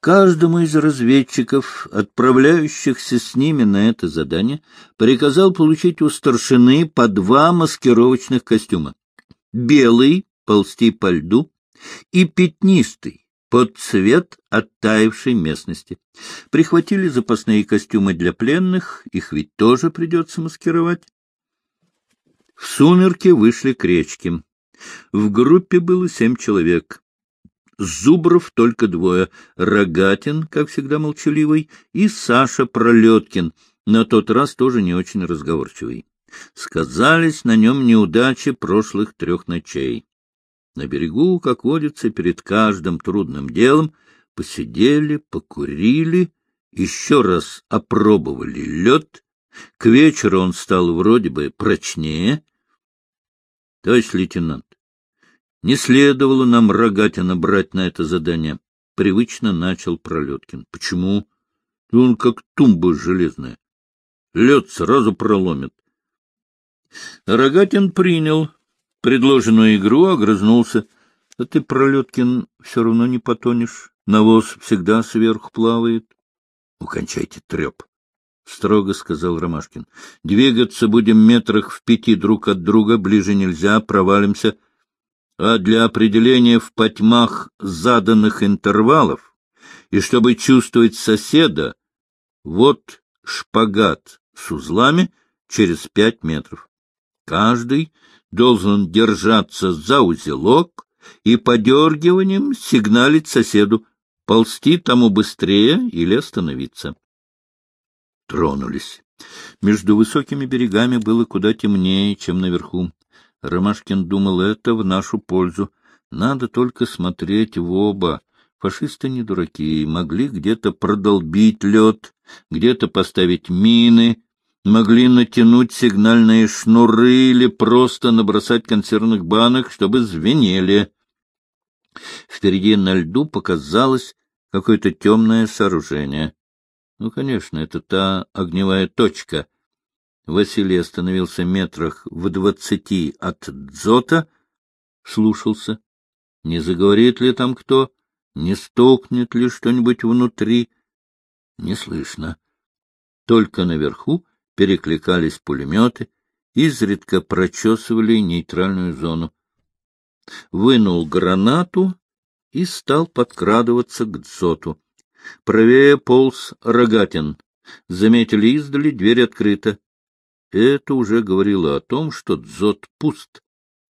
Каждому из разведчиков, отправляющихся с ними на это задание, приказал получить у старшины по два маскировочных костюма. Белый, ползти по льду, и пятнистый, под цвет оттаившей местности. Прихватили запасные костюмы для пленных, их ведь тоже придется маскировать. В сумерки вышли к речке. В группе было семь человек. Зубров только двое — Рогатин, как всегда молчаливый, и Саша Пролеткин, на тот раз тоже не очень разговорчивый. Сказались на нем неудачи прошлых трех ночей. На берегу, как водится, перед каждым трудным делом посидели, покурили, еще раз опробовали лед. К вечеру он стал вроде бы прочнее. — Товарищ лейтенант, не следовало нам Рогатина брать на это задание. Привычно начал Пролеткин. — Почему? Он как тумба железная. Лед сразу проломит. Рогатин принял предложенную игру, огрызнулся. — А ты, Пролеткин, все равно не потонешь. Навоз всегда сверху плавает. — Укончайте треп, — строго сказал Ромашкин. — Двигаться будем метрах в пяти друг от друга, ближе нельзя, провалимся — а для определения в потьмах заданных интервалов, и чтобы чувствовать соседа, вот шпагат с узлами через пять метров. Каждый должен держаться за узелок и подергиванием сигналить соседу, ползти тому быстрее или остановиться. Тронулись. Между высокими берегами было куда темнее, чем наверху. Ромашкин думал, это в нашу пользу. Надо только смотреть в оба. Фашисты не дураки, могли где-то продолбить лед, где-то поставить мины, могли натянуть сигнальные шнуры или просто набросать консервных банок, чтобы звенели. Впереди на льду показалось какое-то темное сооружение. Ну, конечно, это та огневая точка — Василий остановился метрах в двадцати от дзота, слушался. Не заговорит ли там кто? Не стукнет ли что-нибудь внутри? Не слышно. Только наверху перекликались пулеметы, изредка прочесывали нейтральную зону. Вынул гранату и стал подкрадываться к дзоту. Правее полз Рогатин. Заметили издали, дверь открыта. Это уже говорило о том, что дзот пуст,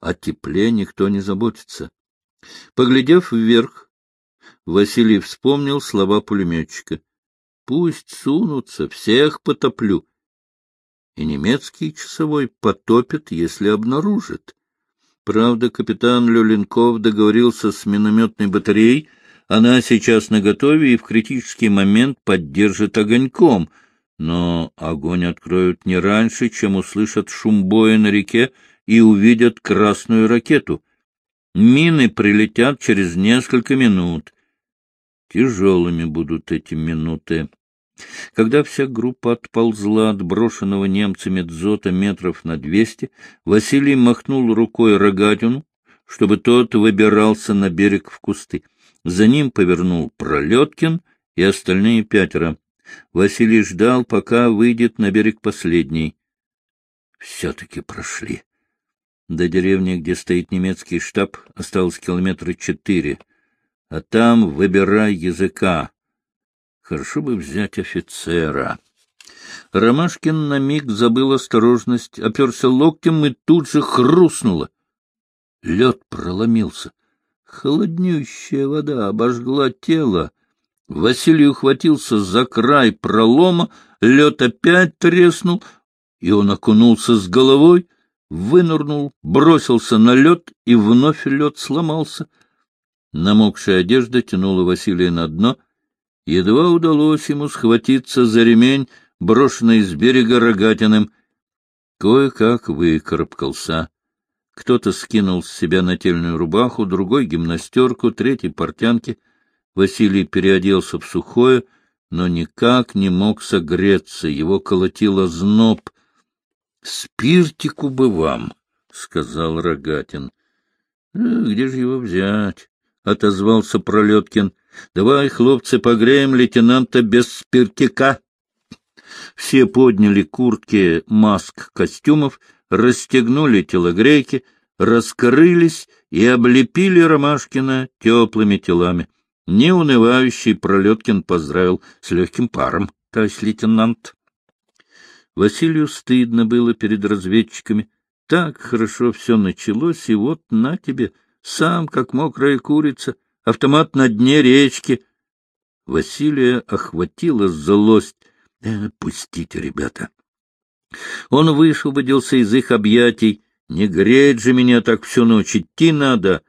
о тепле никто не заботится. Поглядев вверх, Василий вспомнил слова пулеметчика. «Пусть сунутся, всех потоплю». И немецкий часовой потопит, если обнаружит. Правда, капитан Люленков договорился с минометной батареей, она сейчас наготове и в критический момент поддержит огоньком — но огонь откроют не раньше, чем услышат шум боя на реке и увидят красную ракету. Мины прилетят через несколько минут. Тяжелыми будут эти минуты. Когда вся группа отползла от брошенного немцами дзота метров на двести, Василий махнул рукой Рогатину, чтобы тот выбирался на берег в кусты. За ним повернул Пролеткин и остальные пятеро. Василий ждал, пока выйдет на берег последний. Все-таки прошли. До деревни, где стоит немецкий штаб, осталось километра четыре. А там выбирай языка. Хорошо бы взять офицера. Ромашкин на миг забыл осторожность, оперся локтем и тут же хрустнуло. Лед проломился. Холоднющая вода обожгла тело. Василий ухватился за край пролома, лед опять треснул, и он окунулся с головой, вынырнул, бросился на лед, и вновь лед сломался. Намокшая одежда тянула Василия на дно. Едва удалось ему схватиться за ремень, брошенный с берега рогатиным. Кое-как выкарабкался. Кто-то скинул с себя нательную рубаху, другой — гимнастерку, третий — портянки — Василий переоделся в сухое, но никак не мог согреться, его колотило зноб. — Спиртику бы вам, — сказал Рогатин. — Где же его взять? — отозвался Пролеткин. Давай, хлопцы, погреем лейтенанта без спиртика. Все подняли куртки маск костюмов, расстегнули телогрейки, раскрылись и облепили Ромашкина теплыми телами. Неунывающий Пролеткин поздравил с легким паром, товарищ лейтенант. Василию стыдно было перед разведчиками. Так хорошо все началось, и вот на тебе, сам, как мокрая курица, автомат на дне речки. Василия охватила злость. Э, пустите, ребята. Он высвободился из их объятий. Не греть же меня так всю ночь, идти надо.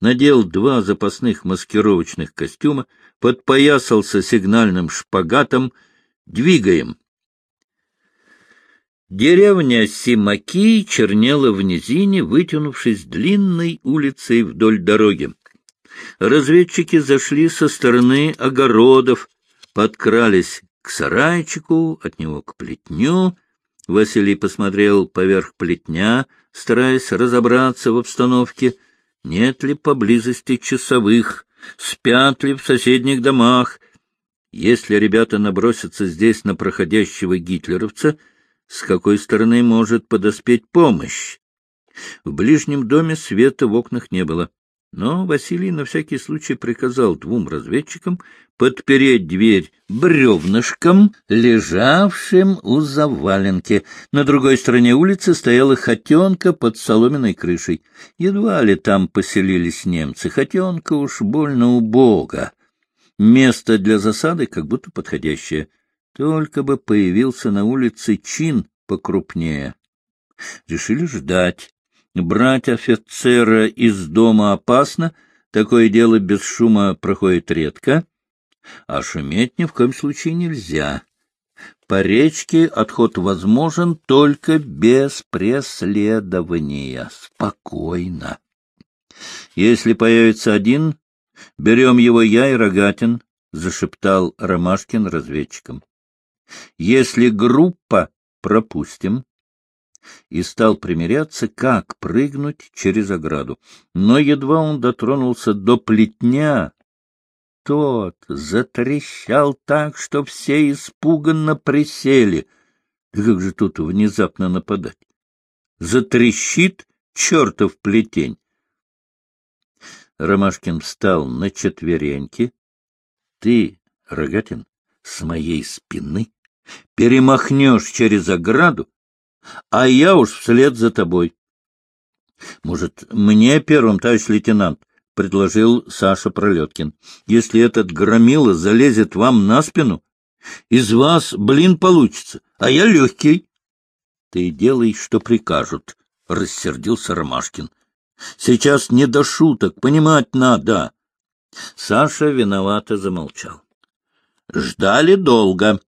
Надел два запасных маскировочных костюма, подпоясался сигнальным шпагатом. Двигаем. Деревня Симаки чернела в низине, вытянувшись длинной улицей вдоль дороги. Разведчики зашли со стороны огородов, подкрались к сарайчику, от него к плетню. Василий посмотрел поверх плетня, стараясь разобраться в обстановке, нет ли поблизости часовых, спят ли в соседних домах. Если ребята набросятся здесь на проходящего гитлеровца, с какой стороны может подоспеть помощь? В ближнем доме света в окнах не было. Но Василий на всякий случай приказал двум разведчикам подпереть дверь бревнышком, лежавшим у заваленки. На другой стороне улицы стояла хотенка под соломенной крышей. Едва ли там поселились немцы. Хотенка уж больно убого. Место для засады как будто подходящее. Только бы появился на улице чин покрупнее. Решили ждать. Брать офицера из дома опасно, такое дело без шума проходит редко, а шуметь ни в коем случае нельзя. По речке отход возможен только без преследования, спокойно. Если появится один, берем его я и Рогатин, — зашептал Ромашкин разведчикам. Если группа, пропустим и стал примиряться, как прыгнуть через ограду. Но едва он дотронулся до плетня, тот затрещал так, что все испуганно присели. Да как же тут внезапно нападать? Затрещит чертов плетень. Ромашкин встал на четвереньки. — Ты, Рогатин, с моей спины перемахнешь через ограду а я уж вслед за тобой. — Может, мне первым, товарищ лейтенант? — предложил Саша Пролеткин. — Если этот громила залезет вам на спину, из вас блин получится, а я легкий. — Ты делай, что прикажут, — рассердился Ромашкин. — Сейчас не до шуток, понимать надо. Саша виновато замолчал. Ждали долго.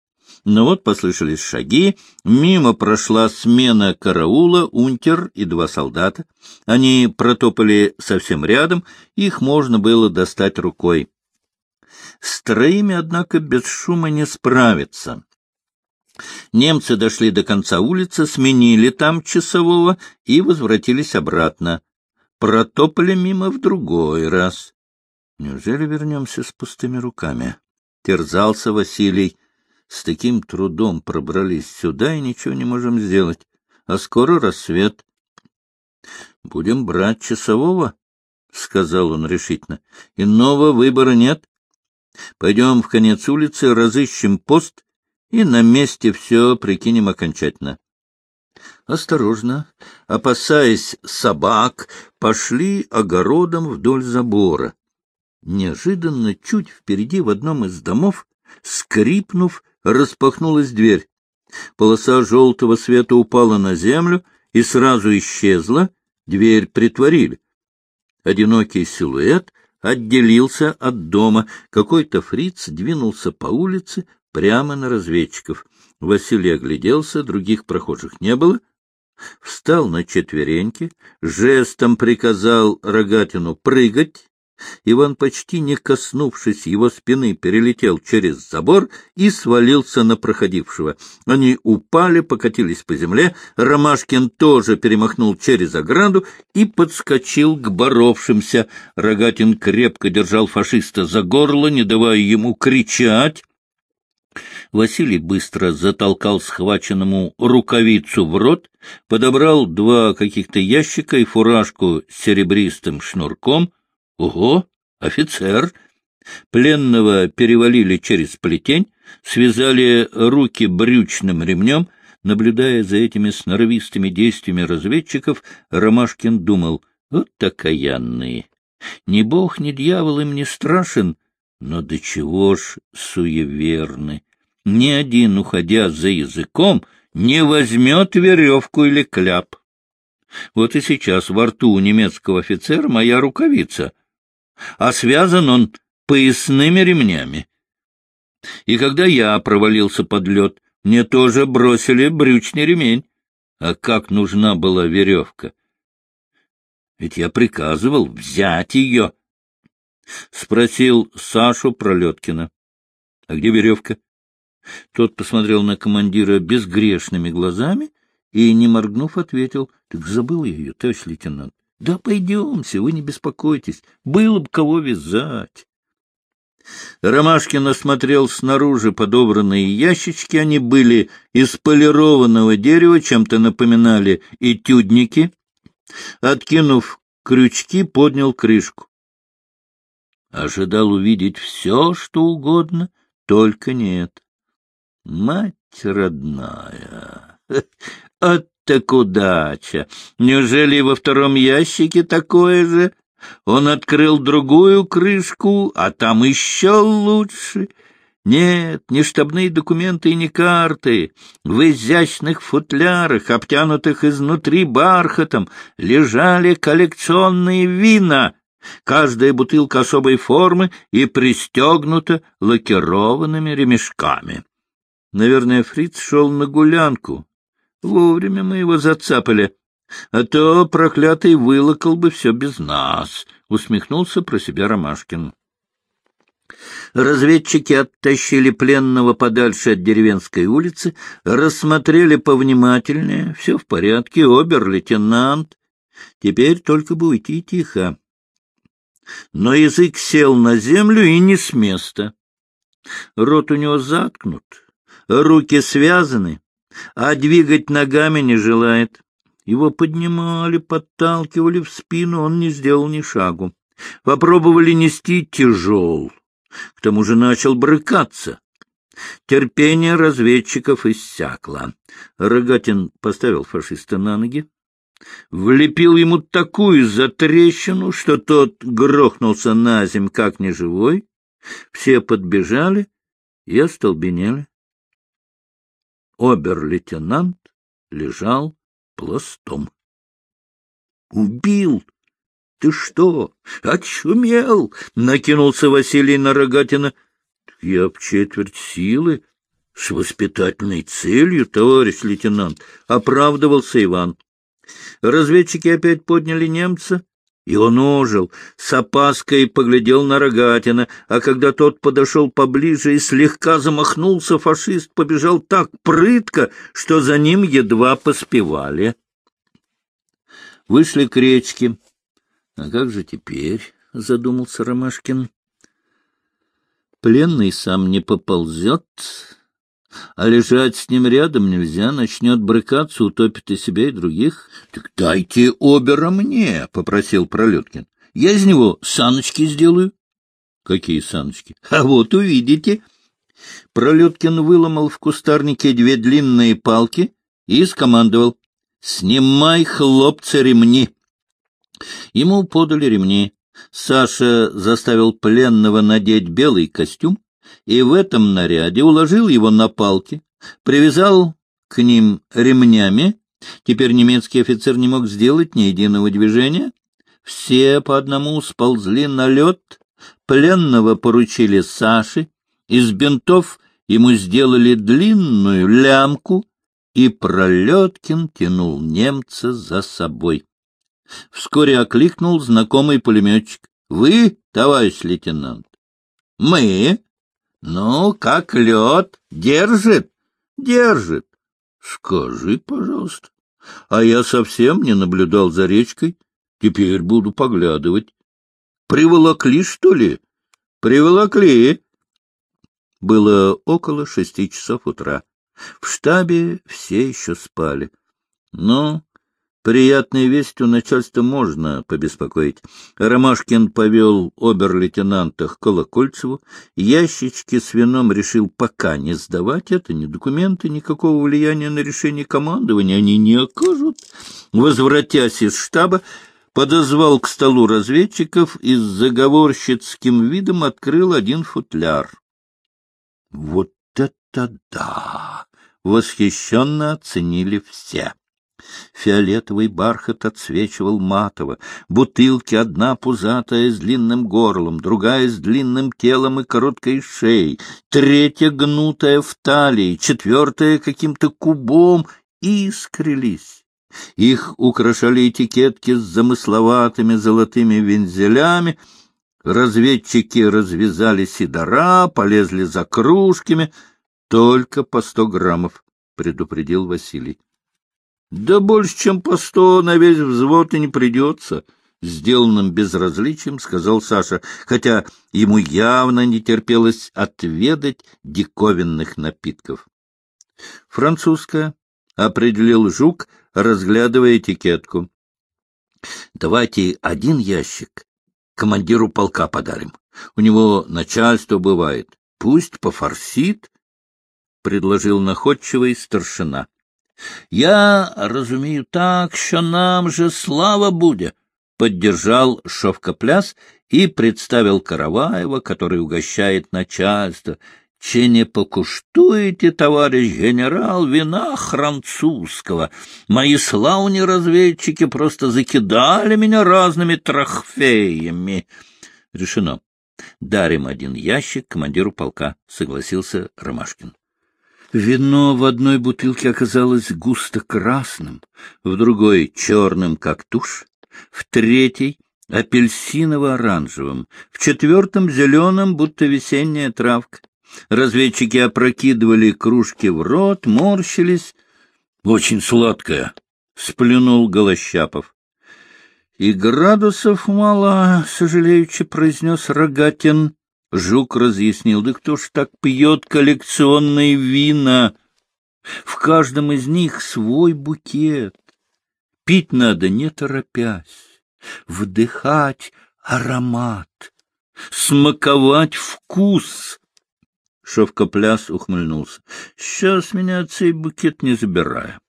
Но вот послышались шаги, мимо прошла смена караула, унтер и два солдата. Они протопали совсем рядом, их можно было достать рукой. С троими, однако, без шума не справиться. Немцы дошли до конца улицы, сменили там часового и возвратились обратно. Протопали мимо в другой раз. Неужели вернемся с пустыми руками? Терзался Василий. С таким трудом пробрались сюда и ничего не можем сделать. А скоро рассвет. — Будем брать часового, — сказал он решительно. — Иного выбора нет. Пойдем в конец улицы, разыщем пост и на месте все прикинем окончательно. Осторожно, опасаясь собак, пошли огородом вдоль забора. Неожиданно чуть впереди в одном из домов, скрипнув, распахнулась дверь. Полоса желтого света упала на землю и сразу исчезла, дверь притворили. Одинокий силуэт отделился от дома. Какой-то фриц двинулся по улице прямо на разведчиков. Василий огляделся, других прохожих не было. Встал на четвереньки, жестом приказал Рогатину прыгать, Иван, почти не коснувшись его спины, перелетел через забор и свалился на проходившего. Они упали, покатились по земле. Ромашкин тоже перемахнул через ограду и подскочил к боровшимся. Рогатин крепко держал фашиста за горло, не давая ему кричать. Василий быстро затолкал схваченному рукавицу в рот, подобрал два каких-то ящика и фуражку с серебристым шнурком — Ого, офицер! Пленного перевалили через плетень, связали руки брючным ремнем. Наблюдая за этими сноровистыми действиями разведчиков, Ромашкин думал, вот такаянные. Ни бог, ни дьявол им не страшен, но до чего ж суеверны. Ни один, уходя за языком, не возьмет веревку или кляп. Вот и сейчас во рту у немецкого офицера моя рукавица — а связан он поясными ремнями. И когда я провалился под лед, мне тоже бросили брючный ремень. А как нужна была веревка? Ведь я приказывал взять ее. Спросил Сашу Пролеткина. — А где веревка? Тот посмотрел на командира безгрешными глазами и, не моргнув, ответил. — Так забыл я ее, товарищ лейтенант. Да пойдемте, вы не беспокойтесь, было бы кого вязать. Ромашкин осмотрел снаружи подобранные ящички, они были из полированного дерева, чем-то напоминали этюдники. Откинув крючки, поднял крышку. Ожидал увидеть все, что угодно, только нет. Мать родная, от так удача! Неужели во втором ящике такое же? Он открыл другую крышку, а там еще лучше. Нет, не штабные документы и не карты. В изящных футлярах, обтянутых изнутри бархатом, лежали коллекционные вина. Каждая бутылка особой формы и пристегнута лакированными ремешками. Наверное, Фриц шел на гулянку, Вовремя мы его зацапали, а то проклятый вылокал бы все без нас, — усмехнулся про себя Ромашкин. Разведчики оттащили пленного подальше от деревенской улицы, рассмотрели повнимательнее, все в порядке, обер-лейтенант. Теперь только бы уйти тихо. Но язык сел на землю и не с места. Рот у него заткнут, руки связаны, а двигать ногами не желает. Его поднимали, подталкивали в спину, он не сделал ни шагу. Попробовали нести тяжел. К тому же начал брыкаться. Терпение разведчиков иссякло. Рогатин поставил фашиста на ноги, влепил ему такую затрещину, что тот грохнулся на земь как неживой. Все подбежали и остолбенели обер-лейтенант лежал пластом. — Убил! Ты что, очумел? — накинулся Василий на Рогатина. — Я в четверть силы, с воспитательной целью, товарищ лейтенант, — оправдывался Иван. Разведчики опять подняли немца, и он ожил, с опаской поглядел на Рогатина, а когда тот подошел поближе и слегка замахнулся, фашист побежал так прытко, что за ним едва поспевали. Вышли к речке. — А как же теперь? — задумался Ромашкин. — Пленный сам не поползет, а лежать с ним рядом нельзя, начнет брыкаться, утопит и себя, и других. — Так дайте обера мне, — попросил Пролеткин. — Я из него саночки сделаю. — Какие саночки? — А вот увидите. Пролеткин выломал в кустарнике две длинные палки и скомандовал. — Снимай, хлопцы, ремни. Ему подали ремни. Саша заставил пленного надеть белый костюм, и в этом наряде уложил его на палки, привязал к ним ремнями. Теперь немецкий офицер не мог сделать ни единого движения. Все по одному сползли на лед, пленного поручили Саше, из бинтов ему сделали длинную лямку, и Пролеткин тянул немца за собой. Вскоре окликнул знакомый пулеметчик. Вы, товарищ лейтенант? Мы? Ну, как лед. Держит? Держит. Скажи, пожалуйста. А я совсем не наблюдал за речкой. Теперь буду поглядывать. Приволокли, что ли? Приволокли. Было около шести часов утра. В штабе все еще спали. Но приятной вестью начальство можно побеспокоить. Ромашкин повел обер-лейтенанта к Колокольцеву. Ящички с вином решил пока не сдавать. Это не документы, никакого влияния на решение командования они не окажут. Возвратясь из штаба, подозвал к столу разведчиков и с заговорщицким видом открыл один футляр. — Вот это да! — восхищенно оценили все. Фиолетовый бархат отсвечивал матово, бутылки одна пузатая с длинным горлом, другая с длинным телом и короткой шеей, третья гнутая в талии, четвертая каким-то кубом искрились. Их украшали этикетки с замысловатыми золотыми вензелями. Разведчики развязали сидора, полезли за кружками. Только по сто граммов, — предупредил Василий. — Да больше, чем по сто на весь взвод и не придется, — сделанным безразличием сказал Саша, хотя ему явно не терпелось отведать диковинных напитков. Французская, — определил Жук, разглядывая этикетку. — Давайте один ящик командиру полка подарим. У него начальство бывает. Пусть пофорсит, — предложил находчивый старшина. — Я разумею так, что нам же слава будет, — поддержал Шовкопляс и представил Караваева, который угощает начальство, Че не покуштуете, товарищ генерал, вина французского? Мои славные разведчики просто закидали меня разными трахфеями. Решено. Дарим один ящик командиру полка, согласился Ромашкин. Вино в одной бутылке оказалось густо красным, в другой — черным, как тушь, в третьей — апельсиново-оранжевым, в четвертом — зеленым, будто весенняя травка. Разведчики опрокидывали кружки в рот, морщились. — Очень сладкая, — сплюнул Голощапов. — И градусов мало, — сожалеючи произнес Рогатин. Жук разъяснил, да кто ж так пьет коллекционные вина? В каждом из них свой букет. Пить надо, не торопясь, вдыхать аромат, смаковать вкус. Шовкопляс ухмыльнулся. — Сейчас меня цей букет не забирая.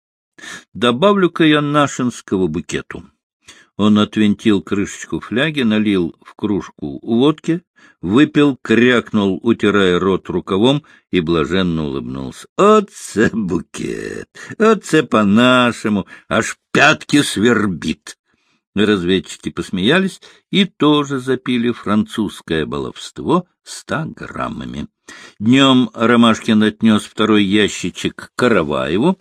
Добавлю-ка я нашинского букету. Он отвинтил крышечку фляги, налил в кружку водки, выпил, крякнул, утирая рот рукавом, и блаженно улыбнулся. — Оце букет! Оце по-нашему! Аж пятки свербит! Разведчики посмеялись и тоже запили французское баловство ста граммами. Днем Ромашкин отнес второй ящичек Караваеву.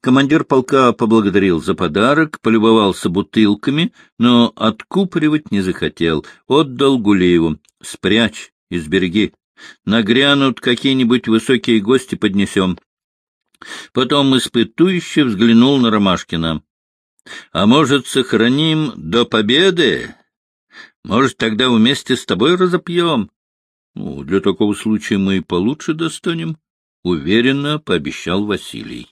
Командир полка поблагодарил за подарок, полюбовался бутылками, но откупоривать не захотел. Отдал Гулееву. «Спрячь и сбереги. Нагрянут какие-нибудь высокие гости, поднесем». Потом испытующе взглянул на Ромашкина. А может, сохраним до победы? Может, тогда вместе с тобой разопьем? Ну, для такого случая мы и получше достанем, — уверенно пообещал Василий.